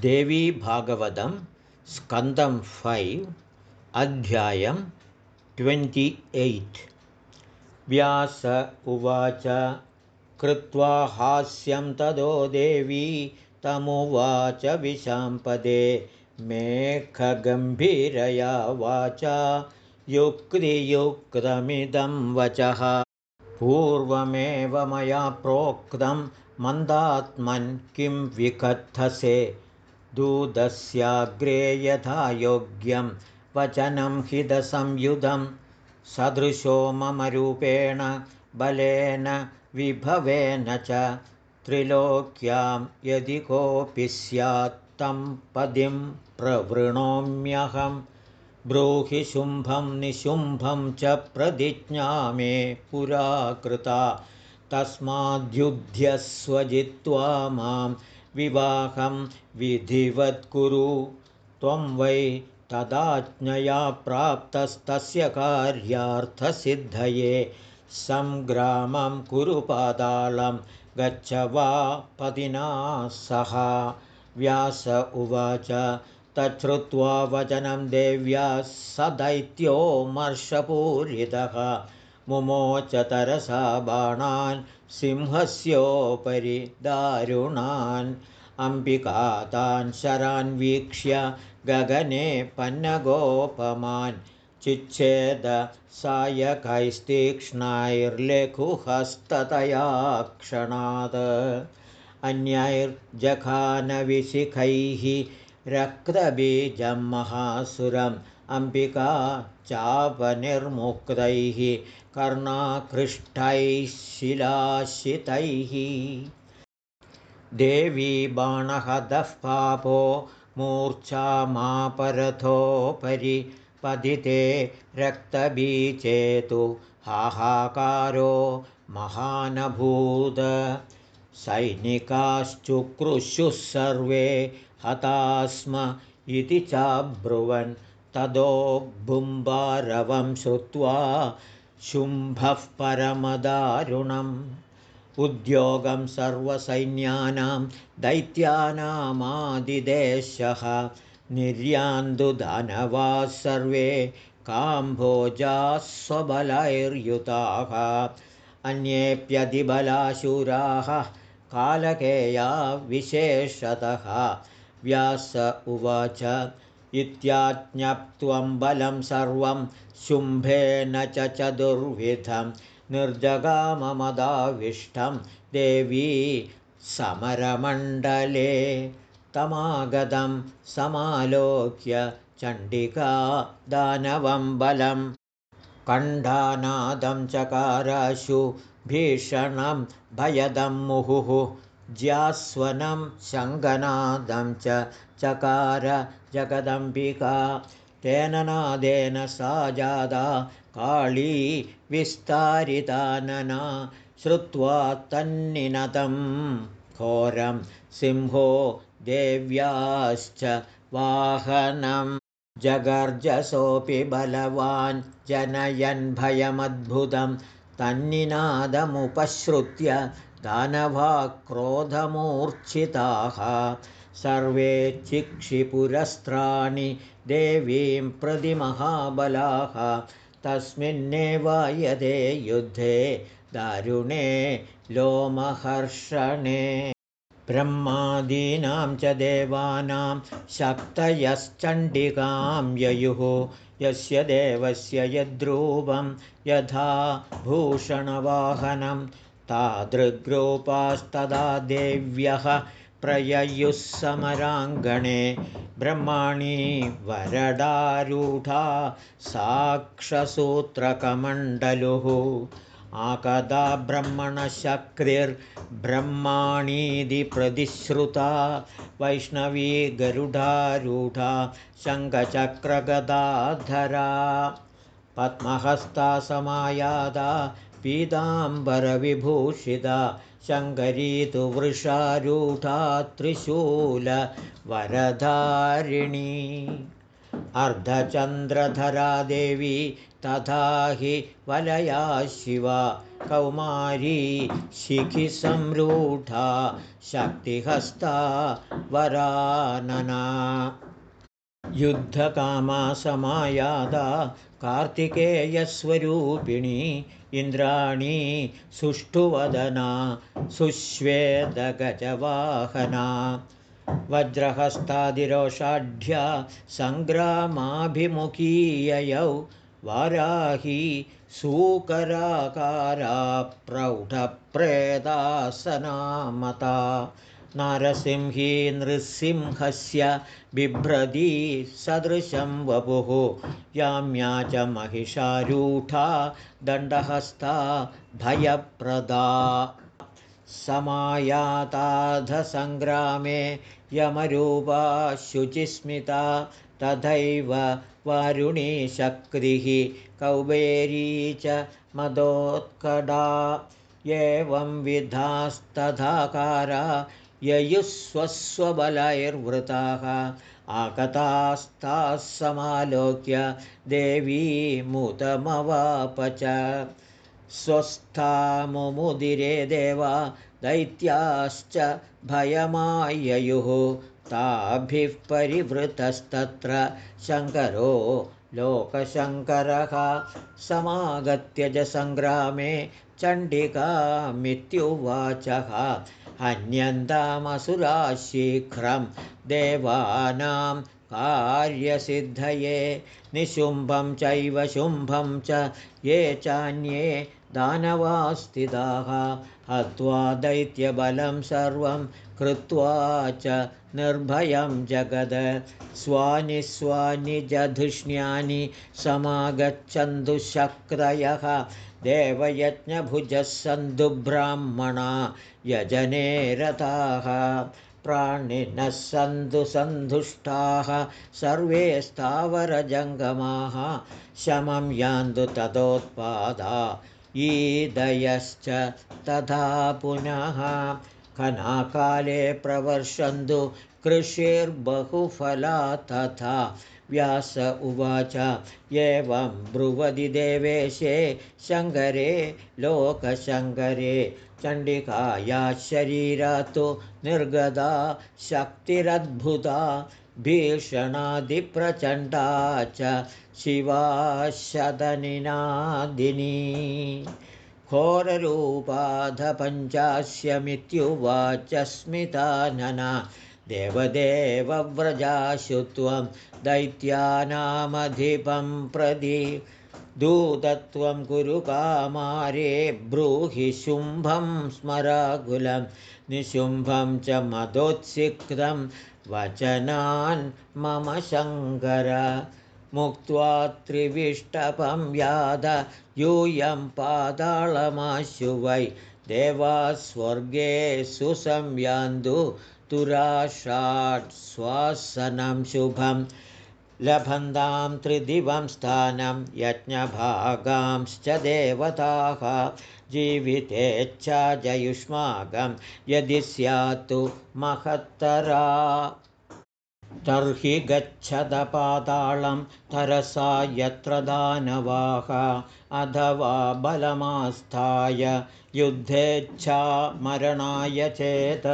देवी भागवतं स्कन्दं फैव् अध्यायं ट्वेण्टि एय्ट्। व्यास उवाच कृत्वा हास्यं तदो देवी तमुवाच विशाम्पदे मेघगम्भीरया वाचा युक्तियुक्तमिदं वचः। पूर्वमेव मया प्रोक्तं मन्दात्मन् किं विकथसे दूतस्याग्रे यथा योग्यं वचनं हितसंयुधं। सदृशो मम रूपेण बलेन विभवेन च त्रिलोक्यां यदि कोऽपि स्यात् तं पदिं प्रवृणोम्यहं। ब्रूहि शुम्भं निशुम्भं च प्रतिज्ञा मे पुरा कृता तस्माद्युध्यस्वजित्वा मां विवाहं विधिवत्कुरु त्वं वै तदाज्ञया प्राप्तस्तस्य कार्यार्थसिद्धये सङ्ग्रामं कुरु पातालं गच्छ वा पदिना सह। व्यास उवाच तच्छ्रुत्वा वचनं देव्या स दैत्यो मर्षपूरितः मुमोचतरसा बाणान् सिंहस्योपरि दारुणान् अम्बिकातान् शरान् वीक्ष्य गगने पन्नगोपमान् चिच्छेद सायकैस्तीक्ष्णैर्लेखुहस्ततया क्षणात् अन्यैर्जखानविशिखैः रक्तबीजं महासुरम् अम्बिका चापनिर्मुक्तैः कर्णाकृष्टैः शिलाशितैः। देवी बाणहदः पापो मूर्च्छामापरथोपरि पतिते रक्तबीचेतु हाहाकारो महानभूत। सैनिकाश्चुक्रुशुः सर्वे हतास्म इति चाब्रुवन् तदो बुम्बारवं श्रुत्वा शुम्भः परमदारुणम् उद्योगं सर्वसैन्यानां दैत्यानामादिदेशः निर्यान्दुधनवाः सर्वे काम्भोजाः स्वबलैर्युताः अन्येऽप्यधिबलाशूराः कालकेया विशेषतः। व्यास उवाच इत्याज्ञप्त्वं बलं सर्वं शुम्भेन च चतुर्विधं निर्जगाममदाविष्टं देवी समरमण्डले तमागतं समालोक्य चण्डिका दानवं बलं कण्ठानादं चकाराशु भीषणं भयदं मुहुः ज्यास्वनं शङ्गनादं च चकार जगदम्बिका तेन नादेन सा जादा काळी विस्तारितानना श्रुत्वा तन्निनतं घोरं सिंहो देव्याश्च वाहनं। जगर्जसोऽपि बलवान् जनयन् भयमद्भुतं तन्निनादमुपश्रुत्य दानवाक्रोधमूर्च्छिताः सर्वे चिक्षिपुरस्त्राणि देवीं प्रतिमहाबलाः तस्मिन्नेव यदे युद्धे दारुणे लोमहर्षणे। ब्रह्मादीनां च देवानां शक्तयश्चण्डिकां ययुः। यस्य देवस्य यद्रूपं यथा भूषणवाहनं तादृग्रूपास्तदा देव्यः प्रययुः समराङ्गणे ब्रह्माणी वरडारूढा साक्षसूत्रकमण्डलुः आकदा ब्रह्मणशक्रिर्ब्रह्माणीति प्रतिश्रुता वैष्णवी गरुडारूढा शङ्खचक्रगदाधरा पद्महस्ता समायादा पीताम्बरविभूषिता शङ्करी तु वृषारूढा त्रिशूलवरधारिणी अर्धचन्द्रधरा देवी तथा हि वलया शिवा कौमारी शिखिसंरूढा शक्तिहस्ता वरानना युद्धकामा समायादा कार्तिकेयस्वरूपिणी इन्द्राणी सुष्ठुवदना सुश्वेदगजवाहना वज्रहस्तादिरोषाढ्या सङ्ग्रामाभिमुखीययौ वाराही सूकराकारा प्रौढप्रेदासनामता नारसिंही नृसिंहस्य बिभ्रदी सदृशं वपुः। याम्या च महिषारूढा दण्डहस्ता भयप्रदा। समायाताधसङ्ग्रामे यमरूपा शुचिस्मिता तथैव वारुणीशक्तिः कौबेरी च मदोत्कटा एवं विधास्तथाकारा ययुस्वस्वबलैर्वृताः आगतास्ताः समालोक्य देवीमुतमवाप च देवा दैत्याश्च भयमाययुः। ताभिः परिवृतस्तत्र शङ्करो लोकशङ्करः समागत्य च सङ्ग्रामे चण्डिकामित्युवाचः हन्यन्तामसुरा शीघ्रं देवानां कार्यसिद्धये निशुम्भं चैव शुम्भं च ये चान्ये दानवास्थिताः हत्वा दैत्यबलं सर्वं कृत्वा च निर्भयं जगद। स्वानि स्वानि जधुष्ण्यानि समागच्छन्तुशक्रयः देवयज्ञभुजः सन्धुब्राह्मणा यजने रताः प्राणिनः सन्तु सन्तुष्टाः। सर्वे स्थावरजङ्गमाः। शमं यान्तु ततोत्पादा ईदयश्च तथा पुनः खनाकाले प्रवर्षन्तु कृषिर्बहुफला तथा व्यास उवाच एवं ब्रुवदि देवेशे शङ्करे लोकशङ्करे चण्डिकाया शरीरा तु निर्गदा शक्तिरद्भुता भीषणादिप्रचण्डा च शिवाशदनिनादिनी घोररूपाधपञ्चास्यमित्युवाच स्मितानना देवदेवव्रजाशु त्वं दैत्यानामधिपं प्रदि। दूतत्वं कुरु कामारे ब्रूहि शुम्भं स्मराकुलं। निशुम्भं च मदोत्सिक्तं वचनान् मम शङ्कर मुक्त्वा त्रिविष्टपं याद यूयं पादाळमाशु वै देवास्वर्गे सुसंयान्दु तुराषाट् स्वासनं शुभं। लभन्तां त्रिदिवं स्थानं यज्ञभागांश्च देवताः। जीवितेच्छा जयुष्माकं यदि स्यात्तु महत्तरा तर्हि गच्छदपातालं तरसा यत्र दानवाः अथवा बलमास्थाय युद्धेच्छा मरणाय चेत्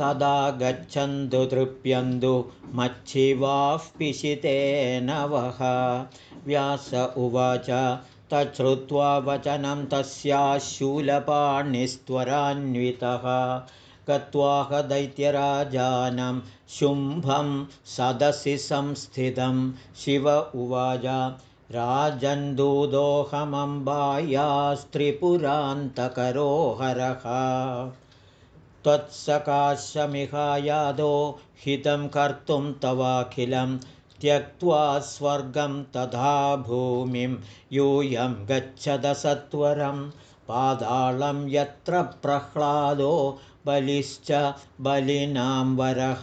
तदा गच्छन्तु तृप्यन्तु मच्छिवाः पिशितेन वः व्यास उवाच तच्छ्रुत्वा वचनं तस्याः शूलपाणिस्त्वरान्वितः गत्वाह दैत्यराजानं शुम्भं सदसि संस्थितं। शिव उवाच राजन्दूदोऽहमम्बायास्त्रिपुरान्तकरोहरः त्वत्सकाशमिहायादो हितं कर्तुं तवाखिलं त्यक्त्वा स्वर्गं तथा भूमिं यूयं गच्छदसत्वरं पादालं यत्र प्रह्लादो बलिश्च बलिनां वरः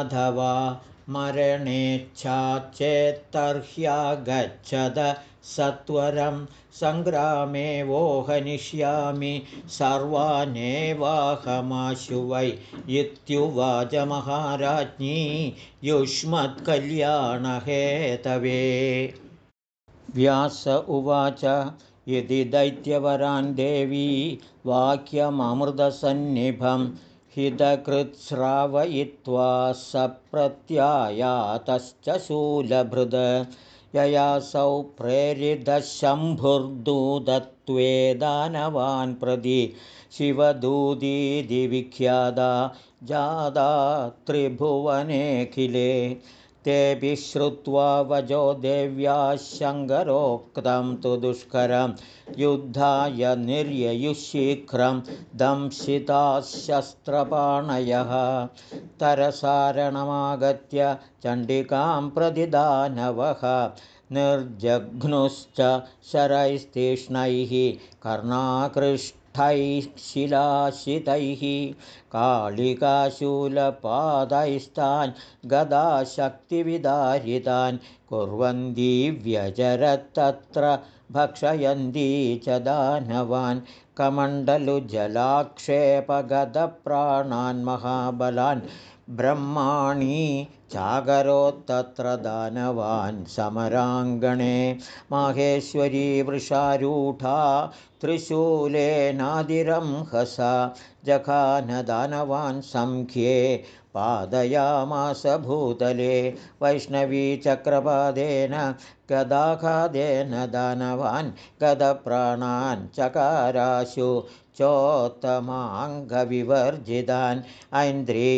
अथवा मरणेच्छा चेत्तर्ह्यागच्छद सत्वरं सङ्ग्रामे वोहनिष्यामि सर्वानेवाहमाशु वै इत्युवाचमहाराज्ञी युष्मत्कल्याणहेतवे। व्यास उवाच यदि दैत्यवरान् देवी वाक्यममृतसन्निभं हितकृत्स्रावयित्वा स प्रत्यायातश्च शूलभृद ययासौ प्रेरितशम्भुर्दूतत्वे दानवान् प्रति शिवदूदीदिविख्यादा जादा त्रिभुवनेऽखिले तेऽपि श्रुत्वा वजो देव्याः शङ्करोक्तं तु दुष्करं। युद्धाय निर्ययुशीघ्रं दंशिताः शस्त्रपाणयः तरसारणमागत्य चण्डिकां प्रतिदानवः। निर्जघ्नुश्च शरैस्तीक्ष्णैः कर्णाकृष्ट ठैः शिलाशितैः कालिकाशूलपादैस्तान् गदाशक्तिविदारितान् कुर्वन्ती व्यजरत्तत्र भक्षयन्ती च दानवान् कमण्डलुजलाक्षेपगतप्राणान् महाबलान् ब्रह्माणी चागरोत्तत्र दानवान् समराङ्गणे माहेश्वरी वृषारूढा त्रिशूलेनादिरं हसा जखानदानवान् सङ्ख्ये पादयामास भूतले वैष्णवीचक्रपादेन गदाखादेन दानवान् गदप्राणान् चकाराशु चोत्तमाङ्गविवर्जितान् ऐन्द्री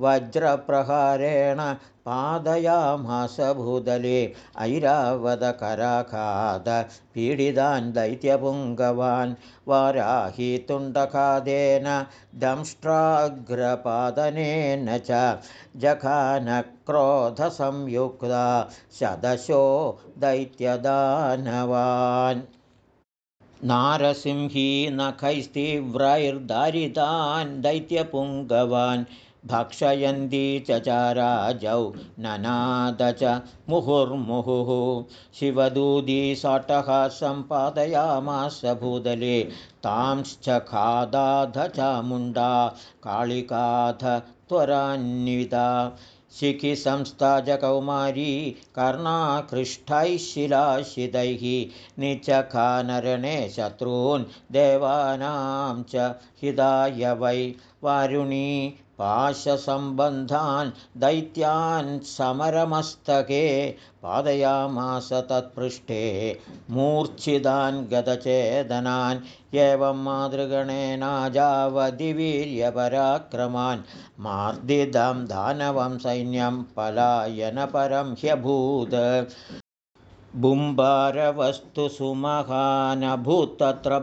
वज्रप्रहारेण पादयामास भूदले ऐरावदकराखाद पीडितान् दैत्यपुङ्गवान् वाराही तुण्डखादेन दंष्ट्राग्रपादनेन च जखानक्रोधसंयुक्ता शदशो दैत्यदानवान् नारसिंही नखैस्तीव्रैर्दारितान् दैत्यपुङ्गवान् भक्षयन्ती च चाराजौ ननाद च मुहुर्मुहुः। शिवदूदी सटः सम्पादयामास भूदले तांश्च खादाध चामुण्डा कालिकाथ त्वरान्विता शिखिसंस्थाजकौमारी कर्णाकृष्टैः शिलाशितैः निचखानरणे शत्रून् देवानां च हिदाय वै वारुणी पाशसम्बन्धान् दैत्यान् समरमस्तके पादयामास तत्पृष्ठे मूर्च्छिदान् गतचेदनान् एवं मातृगणेनाजावधिवीर्यपराक्रमान् मार्दिदं दानवं सैन्यं पलायनपरं ह्यभूत् बुम्बारवस्तु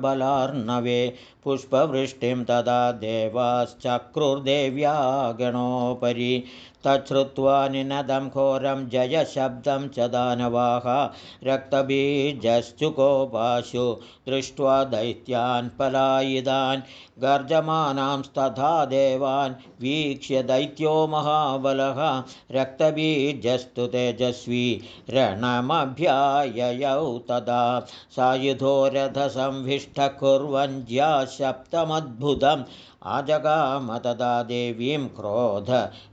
बलार्णवे पुष्पवृष्टिं तदा देवाश्चक्रुर्देव्या गणोपरि तच्छ्रुत्वा निनदं घोरं जयशब्दं च दानवाः। रक्तबीजश्चुकोपाशु दृष्ट्वा दैत्यान् पलायितान् गर्जमानांस्तथा देवान् वीक्ष्य दैत्यो महाबलः। रक्तबीजस्तु तेजस्वी रणमभ्याययौ तदा। सायुधो रथसंविष्टः कुर्वन् ज्यासप्तमद्भुतम् आजगाम तदा देवीं क्रोध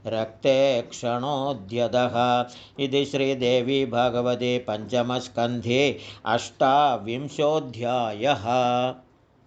रक्ते क्षणोद्यतः। इति श्रीदेवी भगवते पञ्चमस्कन्धे अष्टाविंशोऽध्यायः